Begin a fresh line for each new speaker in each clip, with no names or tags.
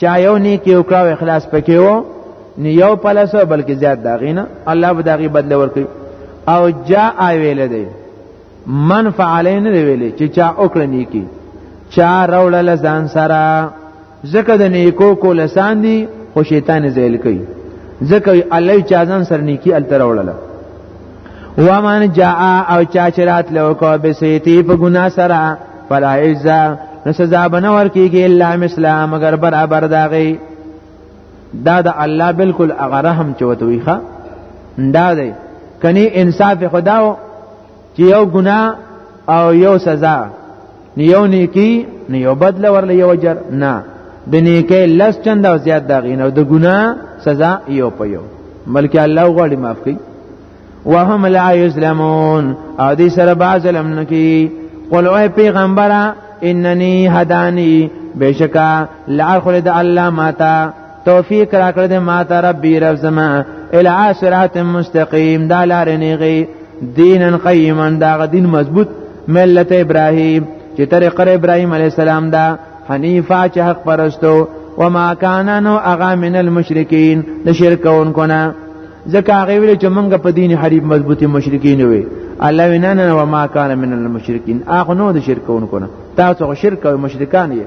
چا یو نیکی وکړه او اخلاص پکې وو نو یو پلسو بلکې زیات داغې نه الله به داغې بدله ورکړي او جاء ویل دی من فعلین دی ویلې چې چا وکړه نیکی چا راولل ځان سره ځکه د نیکو کو لسان دی خو شیطان زیل کوي ځکه الله چا ځان سره نیکی التر وړله ومن جاء او چا چرات لو کو بسیتی په ګنا سره فلا عزا نو سزا بنور کیږي الا اسلام مگر برابر داغي دا د الله بالکل هغه رحم چوتوي ښا دا دی کني انصاف خداو چې یو ګنا او یو سزا نیو نیکی نیو بدل ورل یو اجر نه د نیکی لس چند او زیات دا غین او د ګناه سزا یو په یو بلکې الله غواړي معاف کړي وهم لا یظلمون او دې سره با ظلم نکي قل او پیغمبره انني هداني بشکا لار خلد الله ماتا توفیق را کړ دې ما ته ربي رب زما الى صراط مستقيم دا لار نیغي دینن قیما دا دین مضبوط ملت ابراهیم چې طریقه ابراهیم علی السلام دا حنیفه چې حق پرستو وما کان نو اغا من المشرکین د شرکون کنا ځکه هغه ویل چې موږ په دین حریب مضبوطی مشرکین وي الله وینا نه وما کان من المشرکین اغه نو د شرکون کنا تاسو شرک او مشرکان یې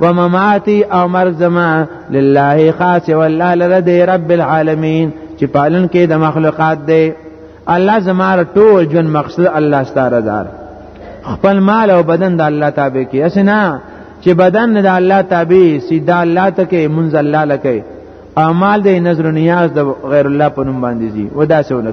ومماتی او مرگ زما لله خاص والله لردی رب العالمین چې پالن کې د مخلوقات دی الله زما ټول جون مقصد الله ستاره دار خپل مال او بدن د الله تابع کې اسنه چې بدن د الله تابع سیدا الله ته کې منځ الله لکه اعمال د نظر نیاز د غیر الله په نوم باندې دي ودا سونه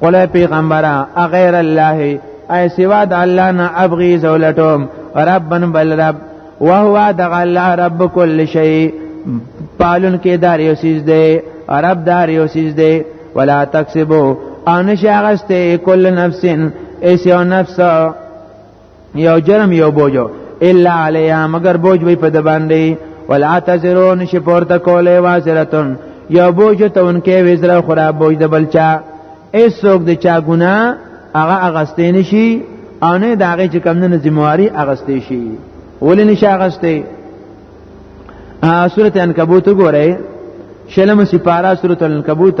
قل پیغمبره اغیر الله ای سوا د الله نه ابغي زولتم ربن بل رب وهو دغ الله رب کل شی پالون کې دار یو سیز دی رب دار یو سیز دی ولا تکسبو ان شاغسته کل نفسن ایس یو نفس یو جرم یو بوجو الا علیها مگر بوج وی په د باندې ولا تزرون شي پورته کولې وازرتون یو بوج ته انکه وزره خورا بوج د بلچا ایسوک د چا ګنا هغه اغستین شي او نه د هغه چې کم نه ذمہواری اغستې شي ولې نشه اغستې سورته عنکبوت وګورئ شلم سپارا سورته عنکبوت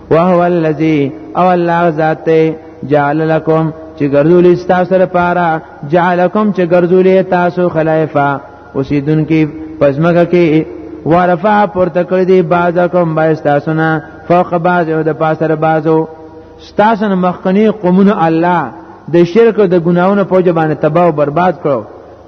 وهو الذي او الله ذات جعل لكم چې ګرځولې تاسو لپاره جعلکم چې ګرځولې تاسو خلایفا اوسیدونکو پزماګه کې ورفع پورته کړی دی بعضکم باز تاسو نه فوق بعض او د پاسره بعضو تاسو نه مخکنی قومونه الله د شرک او د ګناونو په جبانه تباہ او برباد کړو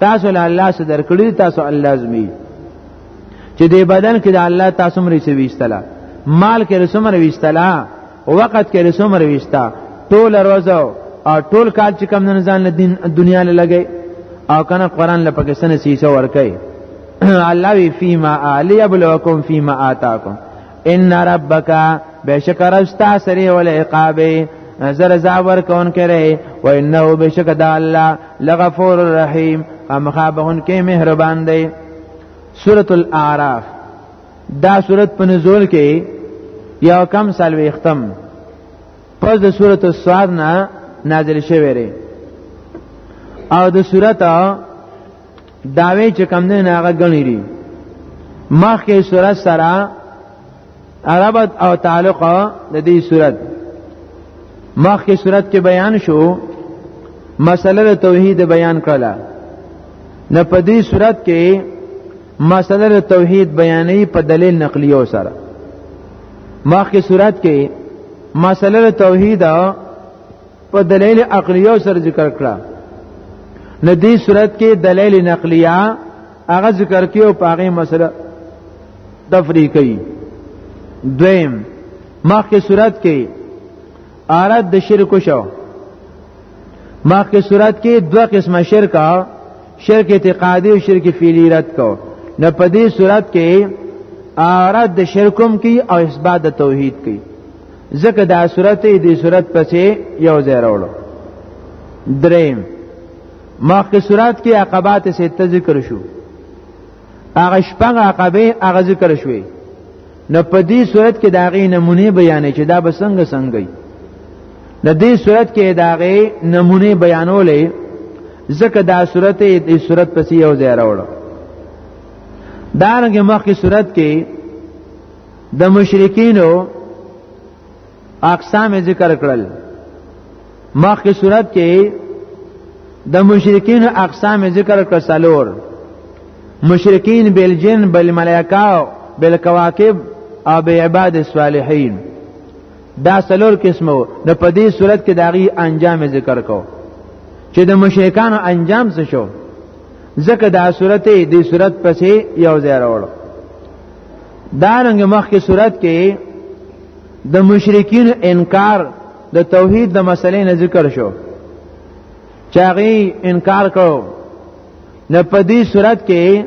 تاسو له الله سره درکړي تاسو الله زمي چې دې بدن کې د الله تاسو مري سي وشتلا مال کې رسومره وشتلا وخت کې رسومره وشتا ټول روزو او ټول کال چې کم نه ځان دین دنیا له لګي او کنه قران له پاکستان سیسه ورکي الله وی فیما علی ابلوکم فیما آتاکم ان ربک بشکر استا سری ول عقاب نظر زاور کون کرے و انه بشک د الله لغفور الرحیم امخا بهون کې مهربان دی سورۃ الاعراف دا سورۃ په نزول کې یو کم سالوي ختم پس د سورۃ الصاد نه نازل شوی دی او د سورۃ داوی چې کم نه هغه غنی دي مخکې صورت سره عربت او تعلق د دې صورت مخکې صورت کې بیان شو مسله توحید بیان کړه نه په دې صورت کې مسله توحید بیانې په دلیل نقلیو سره مخکې صورت کې مسله توحید په دلیل عقلیو سره ذکر کړه نو دې صورت کې دلیل نقلیه هغه ذکر کې او پاغه مسله تفریق کوي دویم مخکې صورت کې آراد د شرک شو مخکې صورت کې دوه قسمه شرک شرک اعتقادي او شرک فعلی رد کو نه په دې صورت کې آراد د شرکم کې او اثبات د توحید کې ځکه دا صورت دې صورت پسې یو ځای راوړو دریم مخکې صورت کې عقبات سته ذکر شو هغه شپږ عقبه هغه ذکر شوې نو په دې صورت کې دا غي نمونه بیانې چې دا به څنګه څنګه د دې صورت کې دا غي نمونه بیانولې ځکه دا صورت دې صورت پسې یو ځای راوړو دارنګه مخکې صورت کې د مشرکینو اقسام ذکر کړل مخکې صورت کې د مشرکین اقسام ذکر کړ سالور مشرکین بل جن بل ملائکه بل کواکب او به عباد الصالحین دا سلور قسمو د پدې صورت کې داغي انجام ذکر کو چې د مشرکانو انجام څه شو ځکه دا صورت دې صورت پسې یو ځای راوړو دارنګ مخ کې صورت کې د مشرکین انکار د توحید د مسلې نه ذکر شو چاغي انکار کړو نه په دې صورت کې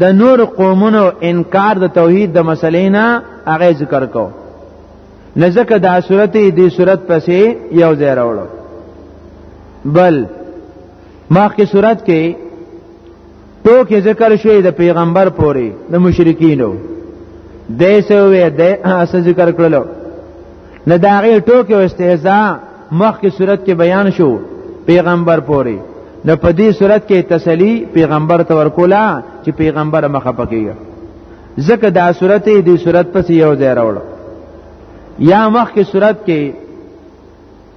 د نور قومونو انکار د توحید د مسلې نه هغه ذکر کو نه ځکه دا صورت دې صورت پسې یو ځای راوړو بل مخکې صورت کې ټوکې ذکر شوی د پیغمبر پوري د مشرکینو دې سوې دې اس ذکر کړلو نه دا غي ټوکې او استهزاء مخکې صورت کې بیان شو پیغمبر پوري نو په دې صورت کې تسلی پیغمبر ته ورکولا چې پیغمبر مخه پکېږي ځکه دا صورت دې صورت پس یو ځای راوړل یا مخکې صورت کې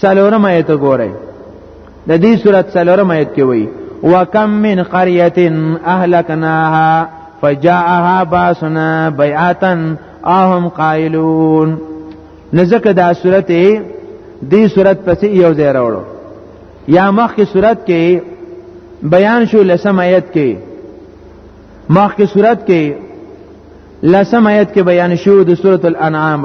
سلورم آیت ګورئ د دې صورت سلورم آیت کې وایي وکم من قريه اهلكناها فجاءها باسنا بيعتا اهم قائلون نزدک دا صورت دې صورت پسې یو ځای راوړو یا مخکې صورت کې بیان شو لسم آیت کې مخکې صورت کې لسم آیت کې بیان شو د سورۃ الانعام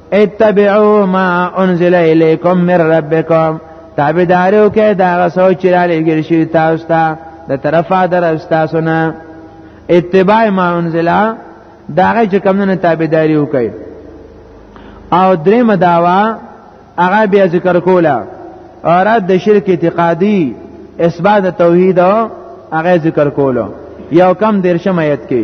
اتبعوا ما انزل الیکم من ربکم تابعداریو کې دا غسو چې را لګل شي تاسو ته د طرفه درستا سونه اتباع ما انزل دا غي چې کمونه تابعداري وکړي او درې مداوا هغه بیا ذکر کولا اورات د شرک اعتقادي اثبات توحید هغه ذکر کولو یو کم درشم آیت کې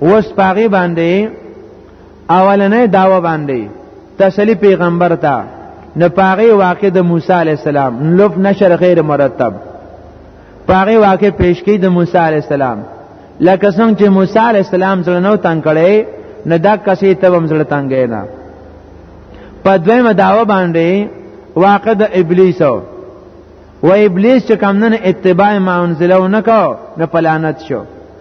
اوس پاغي باندې اولنې داوا باندې تسلی پیغمبر ته نه پاغي واقع د موسی علی السلام لوف نشر غیر مرتب پاغي واقع پیش کی د موسی علی السلام لکه څنګه چې موسی علی السلام زړه نو تنگ کړي نه دا کسې ته هم زړه تنگ نه په دویمه داوا باندې واقع د ابلیس و ابلیس چې کم نن اتباع ما انزله نه کو نه پلانت شو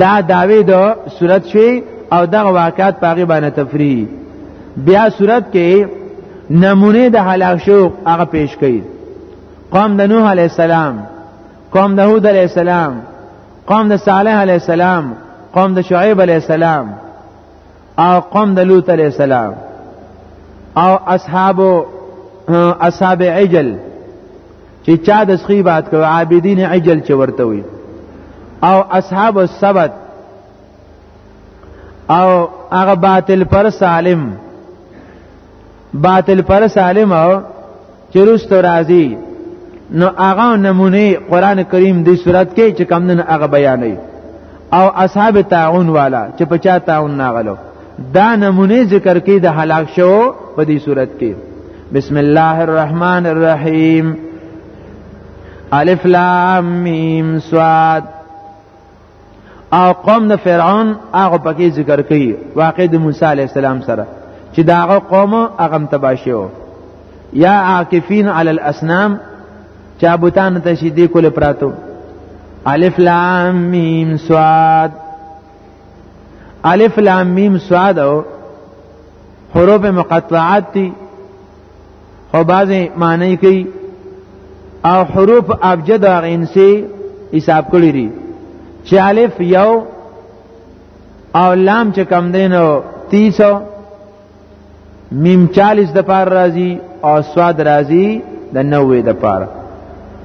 دا داوی د صورت شي او دغه واقعات پاغي باندې تفریح بیا صورت کې نمونه د هلاک شو هغه پیش کړي قوم د نوح علی السلام قوم د هود علی السلام قوم د صالح علی السلام قوم د شعیب علی السلام او قوم د لوط علی السلام او اصحاب اصحاب عجل چې چا د سخی بات کوي عابدین عجل چې ورته وي او اصحاب السبت او هغه باطل پر سالم باطل پر سالم او چې رست راځي نو هغه نمونه قران کریم دی صورت کې چې کم نه هغه بیانې او اصحاب تعاون والا چې په چا تعاون ناغلو دا نمونه ذکر کې د هلاک شو په دې صورت کې بسم الله الرحمن الرحیم الف لام میم صاد او قوم د فرعون هغه پکې ذکر کړي واقع د موسی علی السلام سره چې دا هغه قوم هغه تباشیو یا عاکفین علی الاسنام چا بوتان ته شي دی کول پراتو الف لام میم صاد الف لام میم صاد او حروف مقطعات دي او بعضی معنی کوي او حروف ابجد او انسی حساب کړی دي چې الف یو او لام چې کم دینو 300 میم 40 د پار راځي او سواد راځي د 90 د پار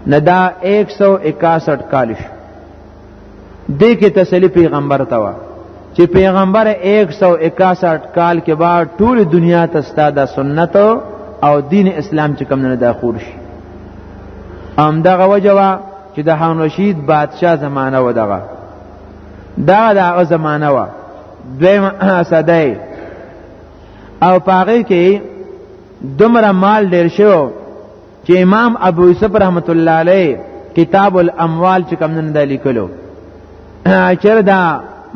نه دا 161 کالش دې کې تسلی پیغمبر ته و چې پیغمبر 161 کال کې بعد ټول دنیا ته ستاده سنت او دین اسلام چې کوم نه داخور شي ام دغه وجوا چې د هارون رشید بادشاه زمانہ و دغه دا دغه زمانہ و دویم صدای او پاره کې دومره مال ډیر شو چې امام ابو یوسف رحمت الله علیه کتاب الاموال چې کوم نن د لیکلو چر دا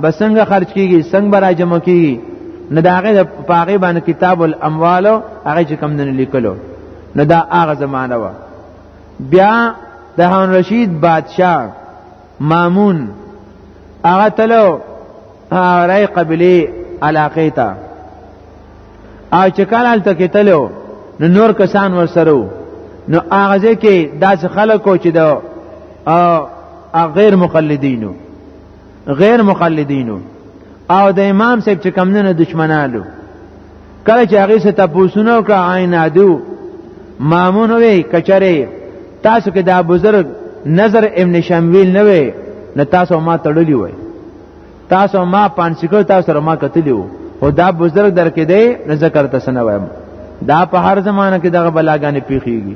بسنګ خرج کیږي څنګه برا جمع کیږي نه داغه د پاغي باندې کتاب الاموال هغه چې کوم نن لیکلو نه دا هغه زمانہ و بیا د هارون رشید بادشاه مامون هغه تلو راي قبلي علاقه ته او چې کله تل کې تلو نو نور کسان ورسره نو هغه ځکه داس خلکو چې د غیر مقلدینو غیر مقلدینو او د امام صاحب چې کم نه دشمنانو کله چې هغه څه تاسو نو کړه عین ادو مامون وی کچره تاسو کې دا بزرگ نظر ابن شمویل نه وی نه تاسو ما تړلی وای تاسو ما پانسیکو تاسو سره ما کتلی وو او دا بزرگ درکې دی نه ذکر تاسو نه وایم دا په هر زمانه کې دغه بلاګانې پیخیږي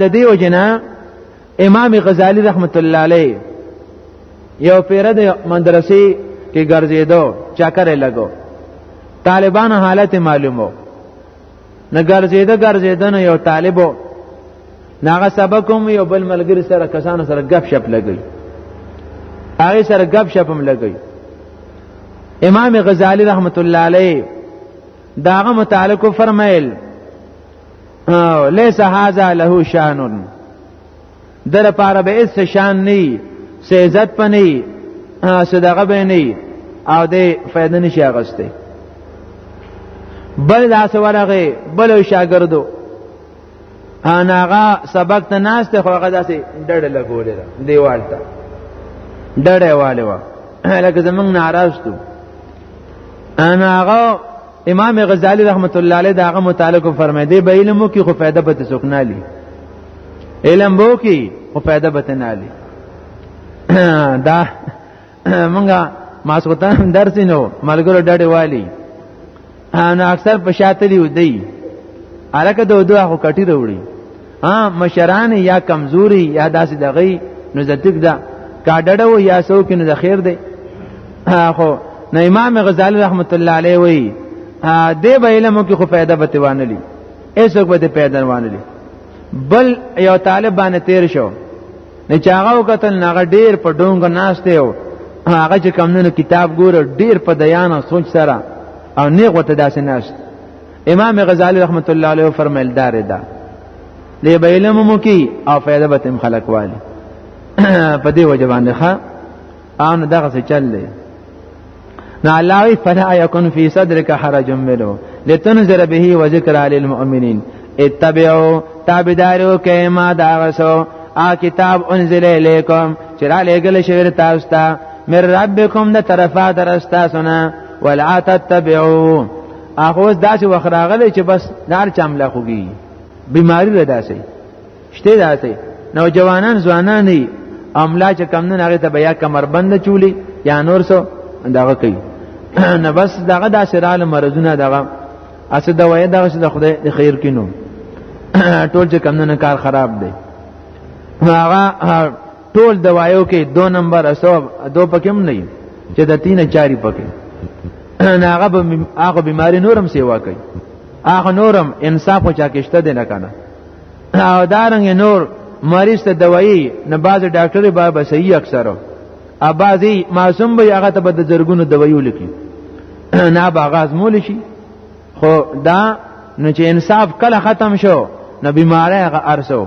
د دیو جنا امام غزالی رحمت الله علیه یو پیر د مدرسې کې ګرځیدو چکر لګو طالبان حالت معلومو نه ګرځیده ګرځیده نه یو طالبو ناغه سبق هم یو بل ملګری سره کسانو سره غب شپ لګی هغه سره غب شپ هم لګی امام غزالی رحمت الله علیه داغه متعلق فرمایل او ليس هذا له شان د لپاره به اس شان نه سي عزت پني صدقه به نه او دې فائدې نشي اغسته بل لاس ورغه بل شاګردو انا هغه سبق ته ناس ته هغه داسې ډډه لګولې ده دیوال ته ډډه والے و لکه زمنګ ناراض تو انا هغه امام غزالی رحمت الله علیه داغه متعلق فرمایي دی به علمو کې خو فائدہ به تسوک نه لي علم بو کې خو فائدہ به نه لي دا مونږه ماسوتان درس نو ملګرو ډډه والی انا اکثر په شاتلی ودی الکه دوه دوه خو کټی وروړي ها مشران یا کمزوري یا داسې دغی نو زتک دا کاډړه و یا سو کې نو د خیر دی خو نو امام غزالی رحمت الله علیه وی دې به علم کې خو پیدا به توانه لی ایسوک به پیدا وانه لی بل یو طالب باندې تیر شو نه چاغه وکتل نه ډیر په ډونګ ناشته و هغه چې کمونو کتاب ګور ډیر په دیان او سوچ سره او نه غوته داسې ناشته امام غزالی رحمت الله علیه فرمایل دار دا لې به علم مو کی او فائدہ به تم خلق والی په دې وجه باندې ښا ان دغه څه چل دی نو الله وی فلا یکن فی صدرک حرج منه لتنذر به و ذکر علی المؤمنین اتبعوا تابعدارو کما داغسو ا کتاب انزل الیکم چې را لېګل شوی تاسو ته مر ربکم د طرفه درستا سنا ولا تتبعوا هغه اوس داسې وخت راغلی چې بس دار چمله خوږي بیماری را داسې شته داسې نو جوانان ځوانان نه املا چې کم نه هغه ته بیا کمربند چولی یا نور سو دغه کوي نه بس دغه داسې رااله مرزونه دغه اسه دا وای دا چې د خدای د خیر کینو ټول چې کم نه کار خراب دی هغه ټول دوايو کې دو نمبر اسو دو پکم نه چې د تین چاري پکې نه هغه به هغه بیماری نورم سیوا کوي هغه نورم انصاف چا کېشته دی نه کنه او دارنګ نور مریض ته دوايي نه باز ډاکټر به به صحیح اکثره ابازي معصوم به هغه ته به د زرګونو دوایو لکی نه به غاز مول شي خو دا نو چې انصاف کله ختم شو نو بیماری هغه ارسو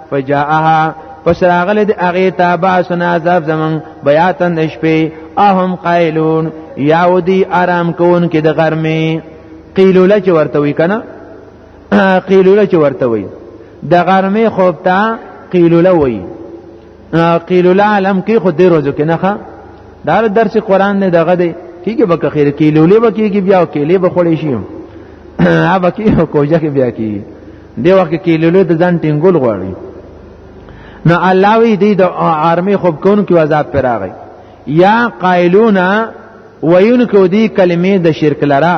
فجاءها پس راغله د هغه تابع سنا عذاب زمون بیاتن د شپې اهم قائلون یاودی آرام کون کې د غرمې قیلوله چې ورته وی کنه قیلوله چې ورته وی د غرمې خوب ته قیلوله وی قیلوله علم کې خو دې روزو کې نه دا درس قران نه دغه دی کیږي به خیر کیلولې به کیږي بیا کیلې به خړې شي ها به کیږي کوجه کې بیا کیږي دی وخت کې لولو د ځان ټینګول غواړي نو الله وی دی د آرمی خوب کون کې عذاب پر راغی یا قائلون ویون کو دی کلمې د شرک لرا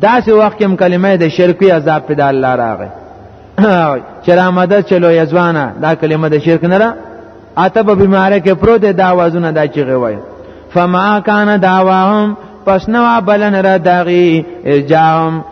داسې وخت کې کلمې د شرک وی عذاب پر الله راغی چرا مدد چلو یزوانا دا کلمه د شرک نه را اته په بیماره کې پروت دا وازونه دا چې غوي فما کان دعواهم پس نو بلن را داغي ارجاهم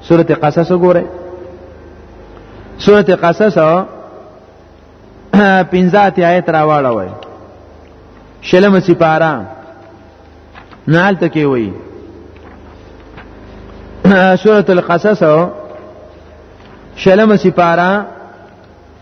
سورت قصص وګوره سورت قصص پنځات آیت راواړوي شلم سپارا نال تکي وي سورت القصص شلم سپارا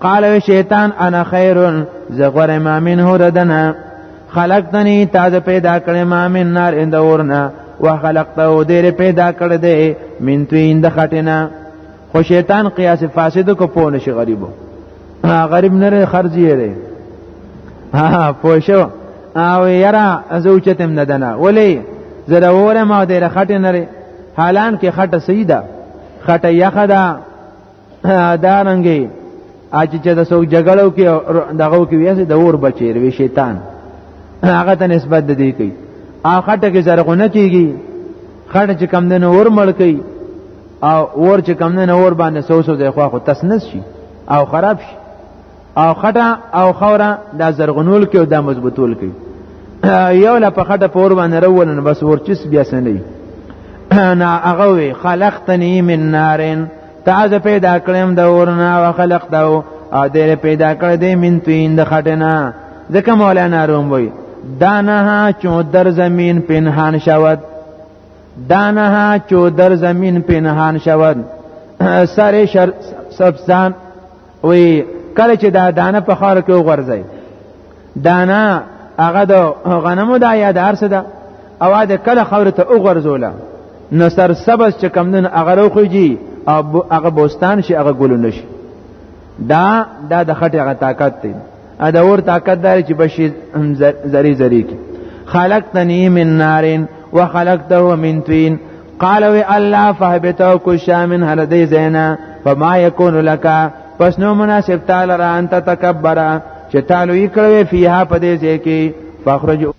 قال شیطان انا خیر زغور ما منه ردنا خلقتنی تا د پیدا کړې ما من نار اند اورنا وخلقته دې پیدا کړ دې من توین د خټینا خو شیطان قیاس فاسد کو پونه شي غریبو غریب نه خرجی دی ها پوښو او یرا زوچتم نه دنا ولی زره وره ما دې خټه نه حالان کې خټه سیدا خټه یخه ده دارنګي اچ چې د سو جګړو کې دغه کې ویاسي د اور بچیر وی شیطان هغه ته نسبت دی کوي اخټه کې زرغونه کیږي خړ چې کم دنه اور مړ کوي او اور چې کم دنه اور باندې سو سو ځای خو تسنس شي او خراب شي او خټه او خوره دا زرغنول کې او دا مضبوطول کې یو لا په خټه پور باندې رول نه بس ورچس بیا سنې انا اغوي خلقتني من نار تعز پیدا کړم د ورنا او خلقته او دې پیدا کړ دې من توین د خټنا ځکه مولانا روم وای دانها چو در زمین پنهان شود دانها چو در زمین پنهان شود سر شر سبسان وی کله چې دا دانه په خار کې وغورځي دانه هغه د غنمو دا یا د ارسه ده او دا کله خور ته وغورځوله نو سر سبز چې کم دن هغه روخیږي او هغه بوستان شي هغه ګلونه شي دا دا د خټه غ طاقت دی ا د اور طاقت دار چې بشي زری زری کی خلقتنی من نارن وخلقته من طين قال وی الله فهبتو کوشا من هر دې زینا فما يكون لك پس نو مناسب تعالی را انت تکبر چې تعالی کړوي فيها پدې ځکه فخرج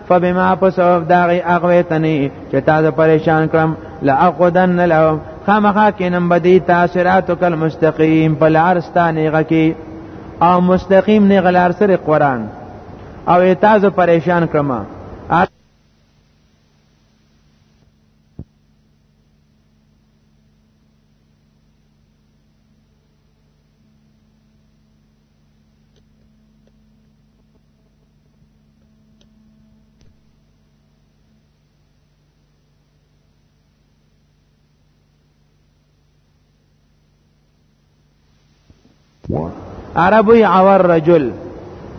فبما پس او داغي اغويتني چې تاسو پریشان کړم لا اقدن لهم خامخا کینم بدی تاثیرات کل مستقیم په لارستانه غکی او مستقیم نه غلار سره قران او تاسو پریشان کړم عربی عور رجل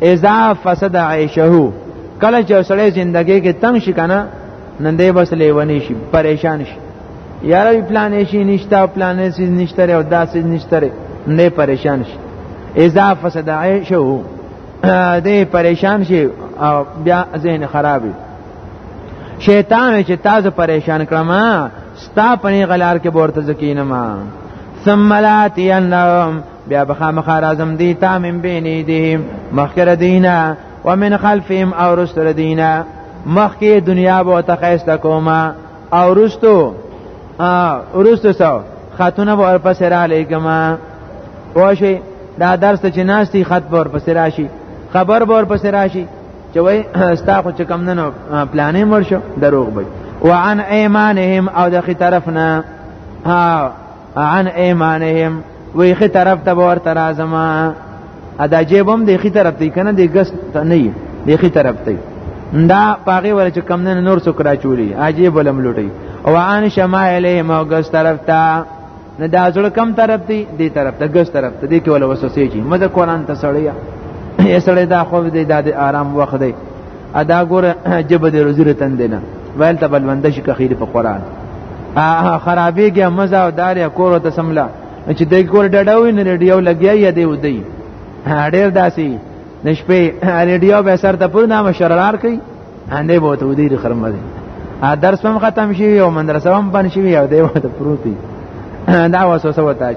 اذا فسد عيشه کله چې سړی زندګي کې تنگ شي کنه نن دې بس لیونی شي پریشان شي یاره پلانې شي نشته او پلانې سیز نشته او دا سیز نشته نه پریشان شي اذا فسد عيشه دې پریشان شي او بیا ذهن خرابي شیطان چې تاسو پریشان کړم ستا پنی غلار کې بورته زکینم ثم لا تینهم بیا بخامخ رازم دی تا من بینی دی مخکر دینا ومن خلفهم او رسر دینا مخکی دنیا بو تخیست کوما او رستو ورسته سو خاتونه به ورپسې را لېږم پوښي دا درس چې ناشتي خط به ورپسې راشي خبر به ورپسې راشي چې وای ستا خو چې کم نه پلانې مرشو دروغ وي وعن ايمانهم او د خي طرفنا ها عن ایمانهم وی خې طرف ته ور تر اعظم ادا جیبم دی خې طرف ته کنه دی ګس ته نه دی خې طرف ته دا پاغي ور چې کم نه نور څوک را چولی عجیب لم لټي او عن شمائله مو ګس طرف ته نه دا زړه کم طرف دی دی طرف ته ګس طرف ته دی کې ولا وسوسه چی مزه قران ته سړیا یې سړی دا خو دی د آرام وخت دی ادا ګوره جبه دې روزي رتن دینا ویل ته بلوند شي کخیر په قران ا خرابېږي مزه او دار کور ته سملا چې دې کور ډډاوي نه ریډیو لګیا یا دې ودی ډېر داسي نشپې ریډیو به سر ته پور نامه شرلار کوي اندې بوت ودی خرمه دي ا درس هم ختم شي او مدرسه هم بن شي او دې وته پروتي دا وسوسه وتاج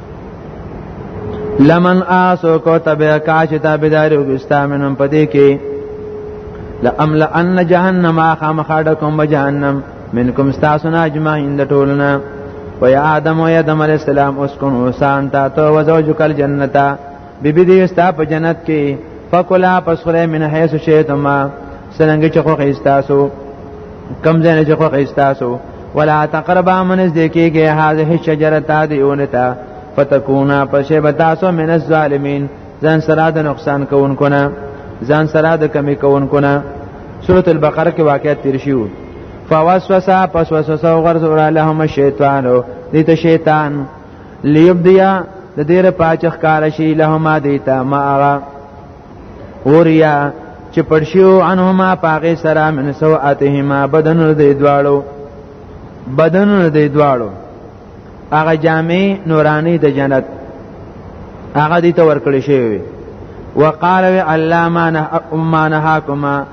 لمن آسو کو تبع کاش تابعداري وګستا منم پدې کې لامل ان جهنم خامخړکم بجهنم منکم استاسنا اجمعین د ټولنا و یا آدم و یا آدم علیہ السلام اسکن اوسان تا تو و زوجک الجنتا بی بی دی استا په جنت کې فکلا پس خره من حیث شیتما څنګه چې خو استاسو کم ځای نه چې خو استاسو ولا تقربا من ذکیږي هذه شجره تا دی اونتا فتكونا پسې بتاسو من الظالمین ځان سره د نقصان کوونکو نه ځان سره د کمی کوونکو نه سورۃ البقره کې واقعیت تیر شیو فوسوسه پس وسوسه غرض ور لهم شیطان دې ته شیطان لیبدیا د دې را پاچخ کار شي لهما دیتا ما هغه اوریا چې پړشیو انهما پاغه سره من سواتهما بدن دې دواړو بدن دې دواړو هغه جامع نورانی د جنت هغه دې ته ورکړی شوی وقال وی علامه نه امانهاکما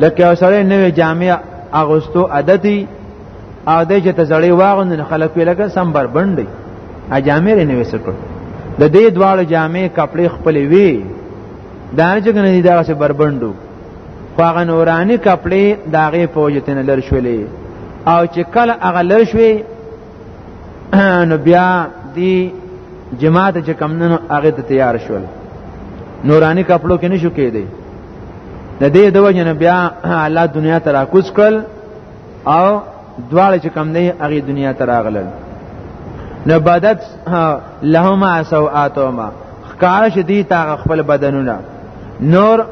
لکه سره نوې جامع اغوستو عادتي او د چې ته زړې واغوند نه خلک وی لکه سم بر بندي ا جامع لري نوې سکو د دې دواړو جامع کپڑے خپل وی دا چې کنه دي دا څه بر بندو خو هغه نورانی کپڑے داغه فوجتنه لر شولې او چې کله هغه لر شوي نو بیا دی جماعت چې کم نن هغه ته تیار شول نورانی کپلو کې نشو کېدی د دې د وجه نه بیا الله دنیا ته راکوس کړ او دواړه چې کم نه هغه دنیا ته راغلل نو بدت لهما سوءاتهما خکار شدی تا خپل بدنونه نور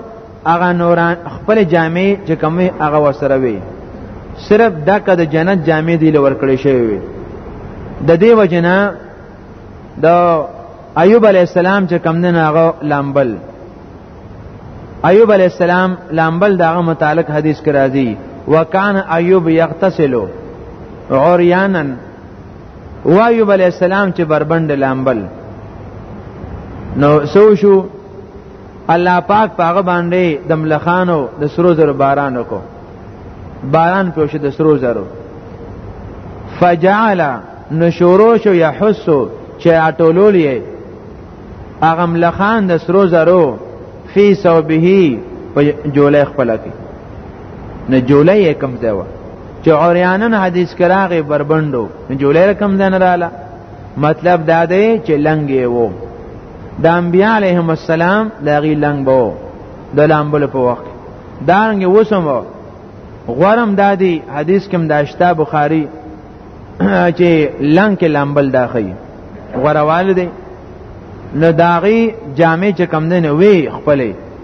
هغه نوران خپل جامع چې کومه هغه وسره وي صرف دغه د جنت جامع دی لور کړی شوی وي د دې وجنه د ایوب علی السلام چې کم نه هغه لامبل ایوب علی السلام لامبل دغه متعلق حدیث کې راځي وکانه ایوب یغتسل عریانا و ایوب علی السلام چې بربند لامبل نو سو شو الله پاک پاغه باندې د ملخانو د سرو زر باران وکړو باران په شو د سرو زرو فجعل نشورو شو يحسو چې اټولولې هغه ملخان د سرو زرو فی صوبه په جولای خپل کې نه جولای کم ځای و چې اوریانن حدیث کراغه بربندو نه جولای کم ځای نه رااله مطلب دا دی چې لنګ یې وو د انبیاء علیهم السلام د هغې لنګ به وو د لامبلو په وخت دارنګې اوس هم غورم دا دی حدیث کې هم دا شته بخاري چې لنګ کې لامبل دا ښیي غوروال دی نو د هغې جامې چې کم دی نو وی خپلې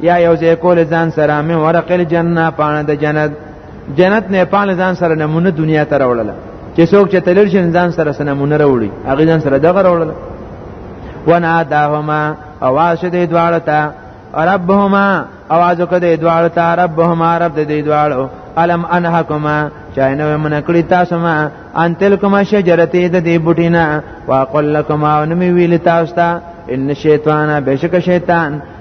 یا یو ځای کول ځان سره مې ورقل جننه پانه د جنت جنت نه پانه ځان سره نمونه دنیا ته راوړل چې څوک چې تلل شي ځان سره سنمونه راوړي هغه ځان سره دغه راوړل ونا داهما اواز دې دواړه ته ربهما اواز کده دواړه ته ربهما رب دې دواړو الم انحکما چاینه من کړی تاسو ما انتل کما شجرته د دې بوټینا واقل لكما ونمی ویل تاسو ته ان شیطان بشک شیطان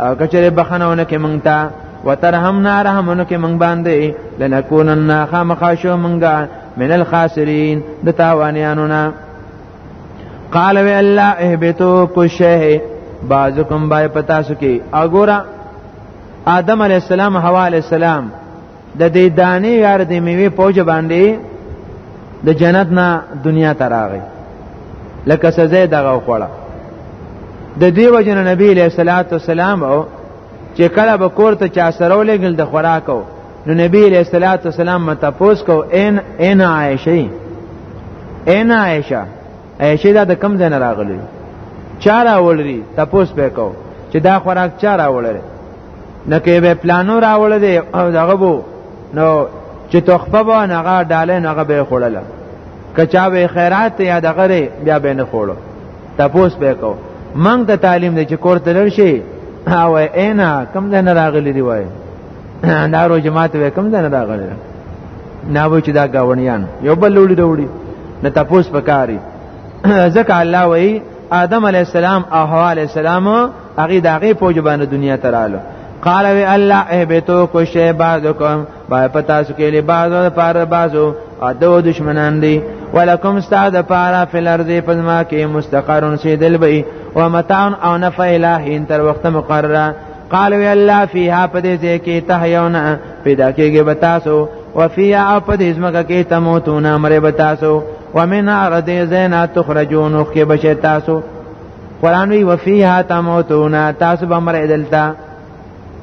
او کچره بخنهونه کې مونږ ته وترحمنا رحمونه کې مونږ باندې لنکونن خامخاشو مونږه من الخاسرین د تاوانیانو نه قال وی الله اهبتو کوشه بعضکم بای پتا سکی اګورا آدم علی السلام حوا علی السلام د دې دانې یار د میوه پوج باندې د جنت نه دنیا ته راغی لکه سزا دغه خوړه د دې وجنه نبی له صلوات والسلام او چې کله به کور ته چا سره ولګل د خوراکو نو نبی له صلوات والسلام مته پوس کو ان ان عائشه ان عائشه عائشه دا د کم ځای نه راغلی چاره ولري تاسو پوس پکاو چې دا خوراک چاره ولري نه کې به پلانو راول دي او دغه بو نو چې تخفه به نه غا ډاله نه غا به خړل کچا به خیرات یا دغه بیا به نه خړل تپوس به کو منګ ته تعلیم دی چې کور ته لړ شي او اینا کم ځای نه راغلی دی وای دا رو جماعت وای کم ځای نه راغلی نه و چې دا گاونیان یو بل لوړي وروړي نه تپوس پکاري ځکه الله وای آدم علی السلام او حوا علی السلام هغه داغه فوج باندې دنیا ته رااله قال وی الله اهبتو کوشه بعضکم با پتا سو کې له بعضو پر بعضو ادو دشمنان دي ولکم استاد پارا فل ارض پزما کې مستقرن سي دل بي او متاع او نفع الهين تر وخت مقرره قال وی الله فيها پدې ځای کې تحيونا پیدا کېږي بتاسو وفيها پدې ځمکه کې تموتون امر بتاسو ومن ارض زینا تخرجون خو کې بشي تاسو قران وی وفيها تموتون تاسو به مر دلتا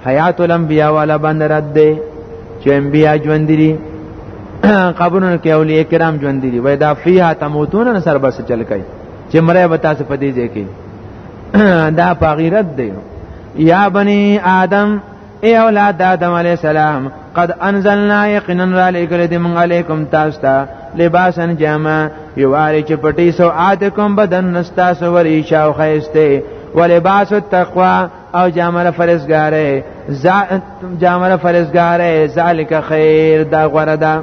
حیات الانبیاء والا بند رد دی چې انبیاء ژوند دي قبرونو کې اولیاء کرام ژوند دي وای دا فیها تموتون نه سر بس چل کوي چې مړی به تاسو په دې ځای کې دا پاغیرت دی یا بنی آدم ای اولاد آدم علی السلام قد انزلنا یقینا را لګل دې مونږ علیکم تاسو ته لباسن جامه یواری چې پټي سو آد کوم بدن نستا سو ور ایشا او خیسته ولباس التقوا او جامه فرزګاره جامه فرزګاره ذالک خیر دا غره دا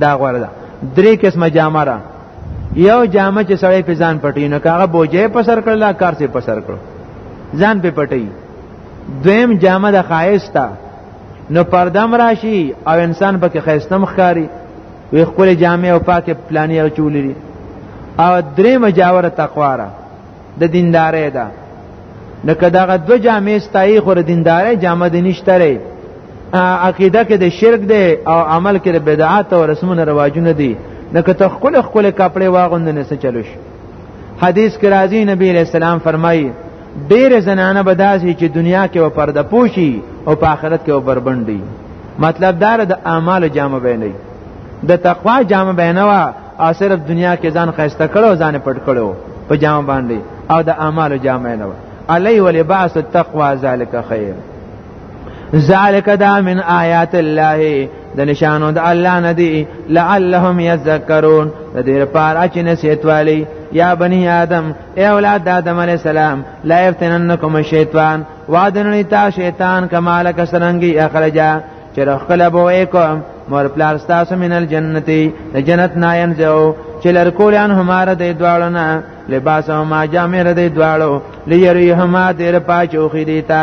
دا غره دا درې قسمه جامه را یو جامه چې سړی په ځان پټینو کاغه بوجه په سر کړل کار سي په سر کړو ځان په پټي دویم جامه د خایسته نو پردم راشي او انسان پکې خیستم ښکاری وی خپل جامع او پاکه پلانې او چولري او درې مجاور تقوا را د دیندارې ده نو کداغه دو جامع استای خو د دیندارې جامع د نشتره عقیده کې د شرک ده او عمل کې د بدعات او رسمونو رواجونه دي نو که ته خپل خپل کپڑے واغوند نه څه چلوش حدیث کې راځي نبی علیہ السلام فرمایي ډېر زنانه به داسې چې دنیا کې و پرده پوشي او په آخرت کې و بربندي مطلب دا د اعمال جامه به نه د تقوا جامه به نه وا او صرف دنیا کې ځان خسته کړو ځان پټ کړو په جامه باندې او د اعمال جامه نه وا علی ولباس التقوا ذالک خیر ذالک دا من آیات الله د نشانو د الله نه دی لعلهم یذکرون د دې لپاره چې نسیت والی یا بنی آدم اے اولاد د آدم علی السلام لا یفتننکم الشیطان وعدنی تا شیطان کمال کسرنګي اخرجا چې رخل بو کوم مور پلار تاسو من الجنتی د جنت نه ينزو چې لر کول ان هماره د دواړو نه لباس او ما جامې ر د دواړو ليري هما دیر پاچو خې دیتا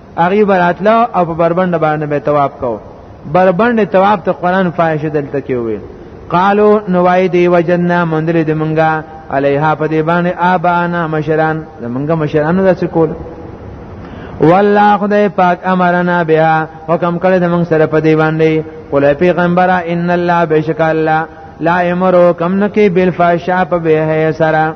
هغه براتلو او په بربند باندې به تواب کو بربند تواب ته قران فاحشه دلته کې وي قالو نوای دی وجننا مندل دی منګه علیها په دی باندې ابانا مشران د منګه مشران د څه کول والله خدای پاک امرنا بها حکم کړی د منګ سره په دی باندې قل پیغمبره ان الله بشک الله لا امرو کم نکی بالفحشاء په به سره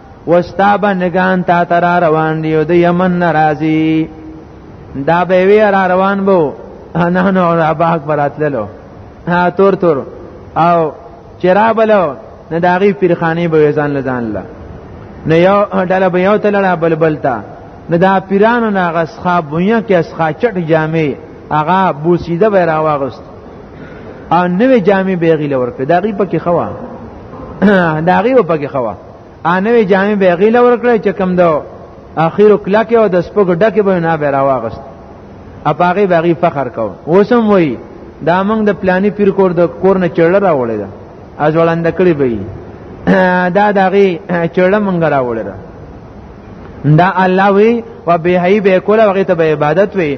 وستا بندگان تا تر روان دی او د یمن ناراضی دا به وی را روان بو نه نه را باغ براتللو ها تور تور او چرا بلو نه داغي پیرخانی به ځان لزان لا نه یو ډله به یو تلل بلبل تا نه دا پیرانو نه غسخه بونیا کې اسخه چټ جامې هغه بوسیده به را واغست او نوې جامې بیغی لور په داغي پکې خوا داغي پکې خوا انوي جامع به غیل ورکړي چې کم دو اخیرو کلاکه او د سپګو ډکه به نه به راواغست اپاغي باغی فخر کو اوسم وای دا موږ د پلاني پیر کور د کور نه چړل راوړی دا از وړاند کړی به دا دغه چړل موږ راوړی دا الله وی و به هی به کول وغه ته عبادت وی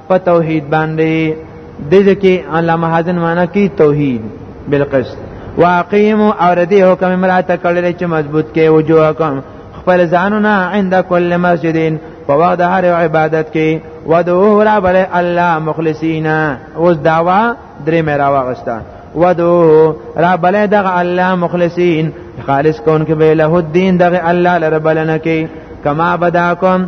په توحید باندې دغه کې علامه حزن معنا کې توحید بالقسط واقیم او ردی حکم مراته کړل چې مضبوط کې وجوهکم خپل ځانونه عند کل مسجدین په وخت د هر عبادت کې ودعوه را بل الله مخلصین اوس دعوا درې مې راوغسته ودعوه را بل دغه الله مخلصین خالص کون کې به له الدين دغه الله لره بلنه کې کما بداکم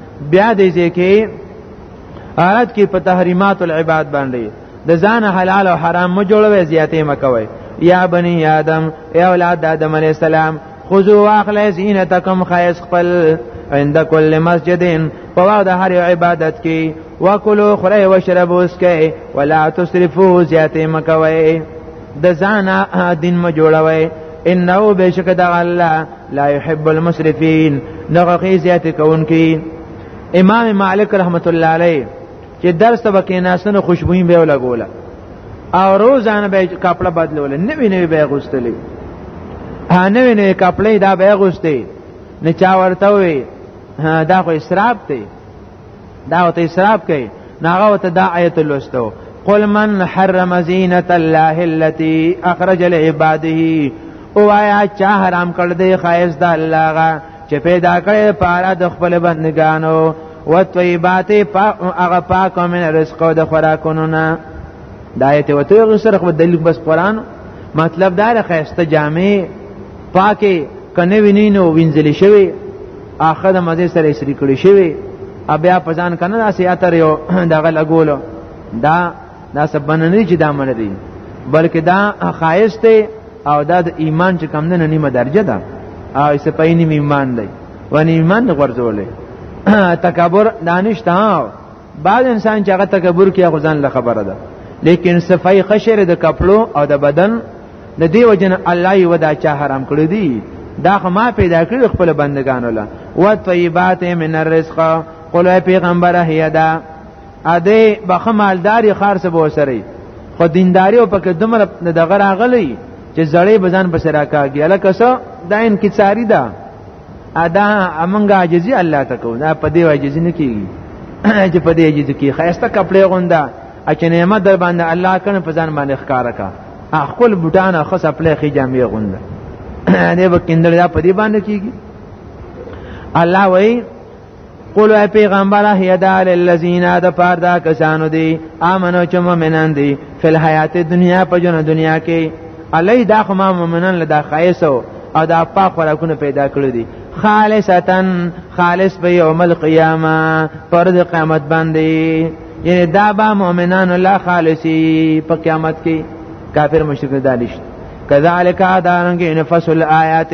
بیا دې ځکه آیات کې په تحریمات العباد باندې د ځان حلال او حرام مو جوړوي زیاتې مکوي یا بنی آدم یا اولاد آدم علی السلام خذوا واخلوا زینتکم خیس خپل عند کل مسجد په وخت د هر عبادت کې وکلو خره وشربوا اسکه ولا تسرفوا زیاتې مکوي د ځان دین م جوړوي انه بشک د الله لا يحب المسرفين دغه خې زیات کون کی امام مالک رحمت الله علیه چې درس ته کې ناسنه خوشبوئی به لګوله او روزانه به کپڑا بدلول نوی نوی به غوستلې ها نوی نوی کپڑے دا به غوستې نه چا ورته وي دا خو اسراف دی دا وته اسراف کوي ناغه وته دا آیت لوستو قل من حرم زینت الله التي اخرج لعباده او آیا چا حرام کړ دی خایس د الله غا چې پیدا کړی پاره د خپل بندگانو و طیبات هغه پاک من رزق او د خوراکونو نه دا ایت وته غسر خو دلیل بس قران مطلب دا خیسته جامع پاکه کنه وینینو وینځل شوی اخر د مزه سره سری کړی شوی بیا په ځان کنه داسې اتر یو دغه لګولو دا دا سبن نه چې دا مړ دی بلکې دا خایسته او دا د ایمان چې کم نه نیمه درجه ده او یې په نیمه ایمان دی ونی ایمان غرزولې تکبر دانش ته بعض انسان چې هغه تکبر کوي هغه ځان له خبره ده لیکن صفای خشر د کپلو او د بدن د دی وجن الله یو دا چا حرام کړی دی دا خو ما پیدا کړی خپل بندگانو له و طیبات من الرزق قل پیغمبر هیدا اده بخه مالداری خرڅ به وسري خو دینداری او پکې دمر دغه راغلی چې زړې بزن بسرا کاږي الکه څه دا انکساری ده ادا امنګ عاجزي الله ته کو دا په دې عاجزي نه کیږي چې په دې عاجزي کې خیسته کپڑے غوندا اچ نعمت در باندې الله کنه په ځان باندې ښکارا کا خپل بوټان خو خپل خې جامې غوندا نه وکیندل دا په دې باندې کیږي الله وایي قول اے پیغمبر هدا للذین د پار دا کسانو دی امنو چې مؤمنان دی فل حیات دنیا په جون دنیا کې علی دا خو ما مؤمنان لدا خایسو او دا پاک خوراکونه پیدا کړی دي خالصتا خالص په یوم القیامه پر د قیامت باندې یعنی دا به مؤمنان الله خالصي په قیامت کې کافر مشرک دالشت کذالک ادارنګ ان فصل آیات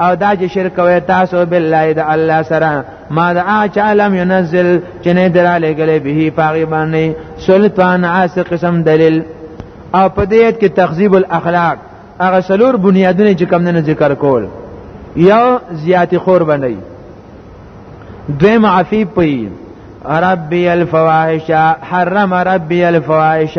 او دا چې شرک کوي تاسو بالله د الله سره ما د اچالم ينزل چې نه دراله غلې به پاغي باندې سلطان عاص قسم دلیل او په دې کې تخذیب الاخلاق هغه سلور بنیادونه چې کم نه ذکر کول یو زیات خور بنئ دوی معفی پی ربی الفواحش حرم ربی الفواحش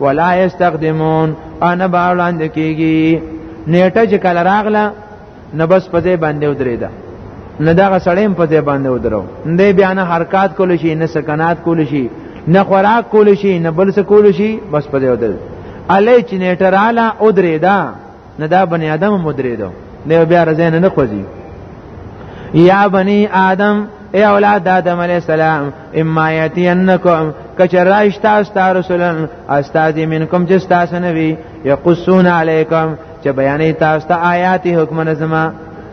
ولا یستخدمون انا باولاند کیږي نیټه چې کله راغله نه بس په دې باندې ودرېده نه دا سړیم په دې باندې ودرو نه بیا نه حرکت کول شي نه سکنات کول شي نه خوراک کول شي نه بل څه کول شي بس په دې ودرېده الی چې نیټه رااله ودرېده نه دا بنی آدم مدریدو نه بیا رضای نه خوځي یا بنی آدم ای اولاد آدم علیہ السلام اما یتینکم کچرایش تاسو ته رسولن استاد منکم چې تاسو نه وی یقصون علیکم چې بیانې تاسو ته آیات حکم نظم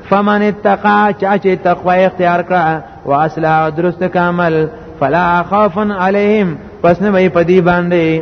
فمن اتقا چا چې تقوا اختیار کړه واصلح درست کامل فلا خوف علیهم پس نه وی پدی باندې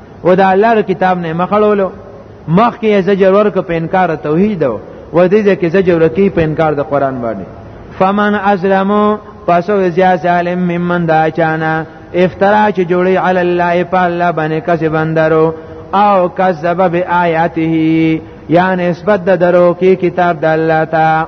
و دا الله د کتاب نه مخړولو مخ کې زجر ورک په انکار توحید و و دې ځکه زجر ورکی په انکار د قران باندې فمن ازلمو پسو زیا ظالم ممن دا چانا افترا چې جوړي علی الله په الله باندې کسب بندرو او کذب بیااته یا نسبت د درو کې کتاب د الله ته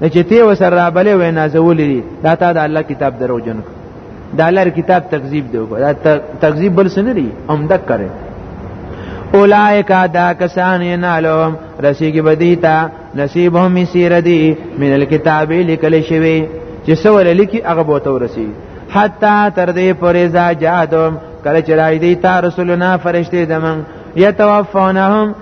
نه چې ته وسره رابلې وې نازولې دي دا تا د الله کتاب درو جن دا لر کتاب تکذیب دی دا تکذیب بل سن دی هم دک کرے اولائک دا کسان ینالهم رسیږي بدیتا نصیبهم مسیر دی من الكتاب لیکل شوی چې سوال لیکي هغه بوته ورسی حتا تر دې پرې ځا جادم کله چې راځي تا رسولنا فرشته دمن یتوفونهم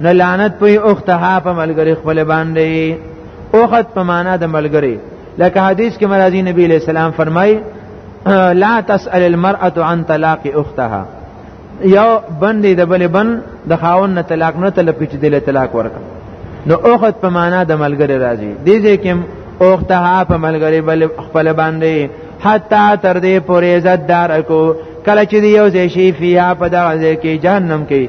نه لعنت پوی اختها په ملګری خپل باندې اوخت په معنا د ملګری لکه حدیث کې مرادی نبی علیہ السلام فرمای لا تسأل المرأة عن طلاق اختها یو بندې د بلې بند د خاون نه طلاق نه طلب کې چې د طلاق ورکړ نو اوخت په معنا د ملګری راځي دې دې کې اوختها په ملګری بل خپل باندې حتا تر دې پورې عزت دار کو کله چې یو ځای شي فیا په دغه ځای کې جهنم کې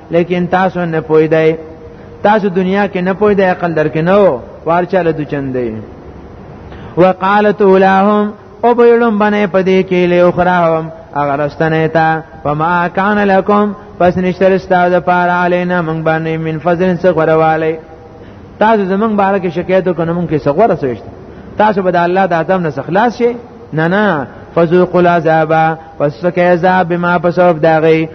لیکن تاسو نه پوی دی تاسو دنیا کې نه پوی دی عقل درک نه وو وارچاله د چند دی وقالت اولاهم او بیلم بنه پدې کې له اخراهم اگر استنه تا فما کان لکم پس نشتر استاد پار علینا من باندې من فضل سغورواله تاسو زمنګ بار کې شکایت وکړو مونږ کې سغوره سويشت تاسو به د الله د عذاب نه خلاص شي نه نه فذوقوا العذاب پس کې عذاب بما پسوب داغي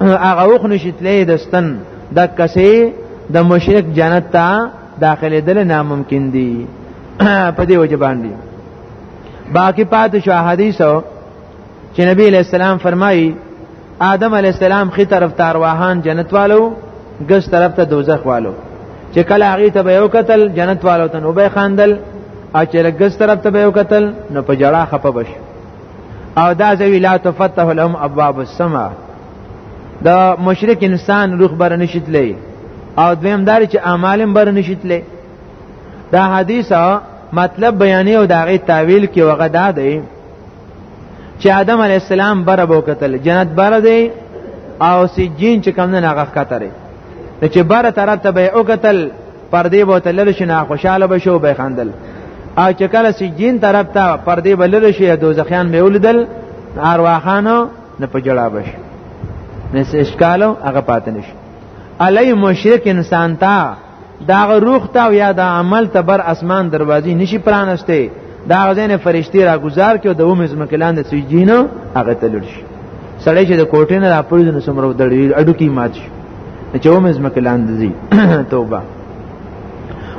هغه وخت نشیتلې د ستن د کسې د مشرک جنت ته داخله دل ناممکن دي په دې وجه باندې باقی پات شو حدیثو چې نبی علیہ السلام فرمایي آدم علیہ السلام خي طرف ته ارواحان جنت والو ګس طرف ته دوزخ والو چې کله هغه ته به یو قتل جنت والو ته نو به خاندل او چې ګس طرف ته به یو قتل نو په جړه خپه بشي او دا زوی لا تفتح لهم ابواب السما دا مشرک انسان روح بر نشیتلی او دویم دار چې اعمالم بر نشیتلی دا حدیث مطلب بیانې او دا غي تعویل کې وغه دا دی چې آدم علی السلام بر بو کتل جنت بر دی او سجین چې کم نه نغخ کتره چې بر طرف ته به او کتل پردې به تلل شي نه خوشاله به شو به خندل او چې کله سجین طرف ته پردې بلل شي دوزخیان به ولیدل ارواخانو نه په جړا بش نه سشکالو هغه پاتې نشي علی مشرک انسان تا دا روح ته یا دا عمل ته بر اسمان دروازې نشي پرانسته دا غزنه فرشتي را گذار کې د ومز مکلان د سجینو هغه تلل شي سړی چې د کوټې نه راپورځنه سمرو دړي اډو کې مات شي چې هم زمکه لاندې زی توبه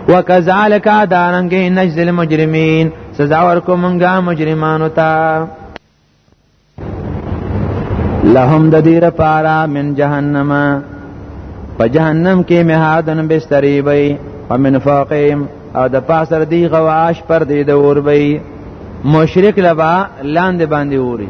وکذالک دارنګ نجز المجرمین سزا ورکو مونږه مجرمانو ته لهم د دې لپاره من جهنم په جهنم کې مهادن بستری وي ومن فوقهم او د پاسر دی غواش پر دې د اور وي مشرک لبا لاندې باندې اوري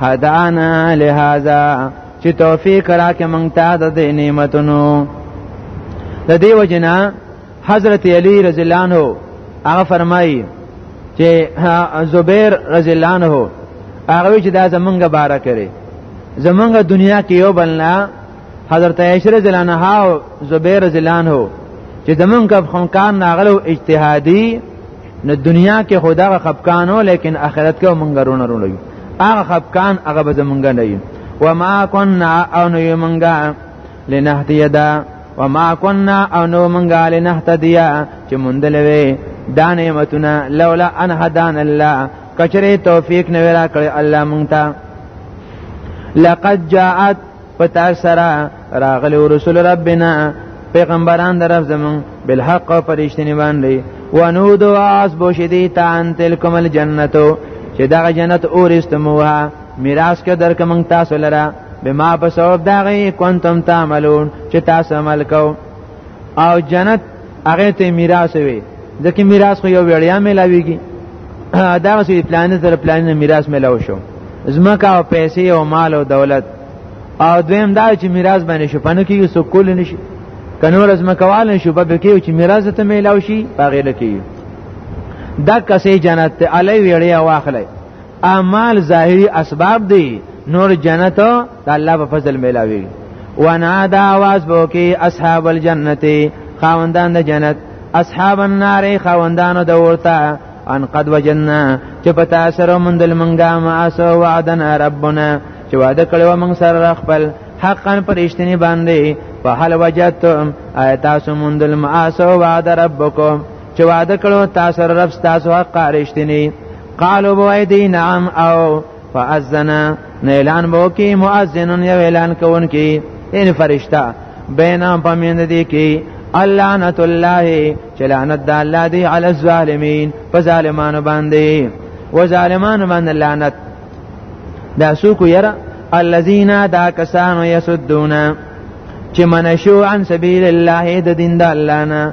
هدانا لهذا چې توفیق راکې مونږ ته د دې نعمتونو د دې وجنا حضرت علی رضی الله عنه هغه فرمایي چې زبیر رضی الله عنه هغه چې دا زمونږه بارا کړي زمونږه دنیا کې یو بل نه حضرت عائشہ رضی الله عنها او زبیر رضی الله عنه چې زمونږه خونکان ناغلو اجتهادي نو دنیا کې خدا خفقانو لیکن آخرت کې مونږ رونه رونه یو هغه خفقان هغه به مونږ نه یو وما كنا او نو مونږه لنهدی دا وما كنا او نو مونږه لنهدی چې مونږ لوي دا نعمتونه لولا ان هدان الله کچره توفیق نه ورا کړی الله مونږ ته لقد جاءت په تاک سره راغلی رسول ربنا پیغمبران در رب زمون بالحق او پرشتنی باندې ونو دو اس بو شدی تان تلکم الجنتو چې دا جنت اورستموها میراث کې درک مونږ تاسو لره بما په سبب دا غي کنتم تعملون چې تاسو عمل کو او جنت هغه ته میراث وي ځکه میراث خو یو وړیا ملاویږي دا چې پلان سره پلان میراث ملاو شو زمکه او پیسې او مال او دولت او دویم دا چې میراث باندې شو پنه کې سکول نشي کنور از مکوال نشو په کې چې میراث ته ملاو شي پاغې لکې دا کسې جنت علی ویړیا واخلای اعمال ظاهری اسباب دی نور جنت د الله په فضل ملاوي وانا دا आवाज بو کې اصحاب الجنت خاوندان د جنت اصحاب النار خاوندان د ورته ان قد وجنا چې پتا سره مندل منګا ما سو وعدنا ربنا چې وعده کړو موږ سره خپل حقا پرشتنی باندې په حال وجدتم آیات سمندل ما سو وعد ربکم چې وعده کړو تاسو رب تاسو حق رښتینی قالو بوای دی نعم او فاذن نه اعلان بو کی مؤذن یو اعلان کون کی ان فرشتہ بینا پمیند دی کی اللعنت الله چې لعنت د الله دی علی الظالمین په ظالمانو باندې و ظالمانو باندې لعنت دا سوکو یرا الذین دا کسانو یسدون چې منشو عن سبیل الله د دین د الله نه